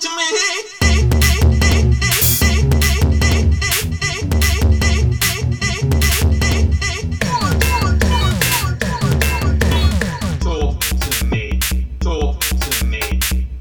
to me.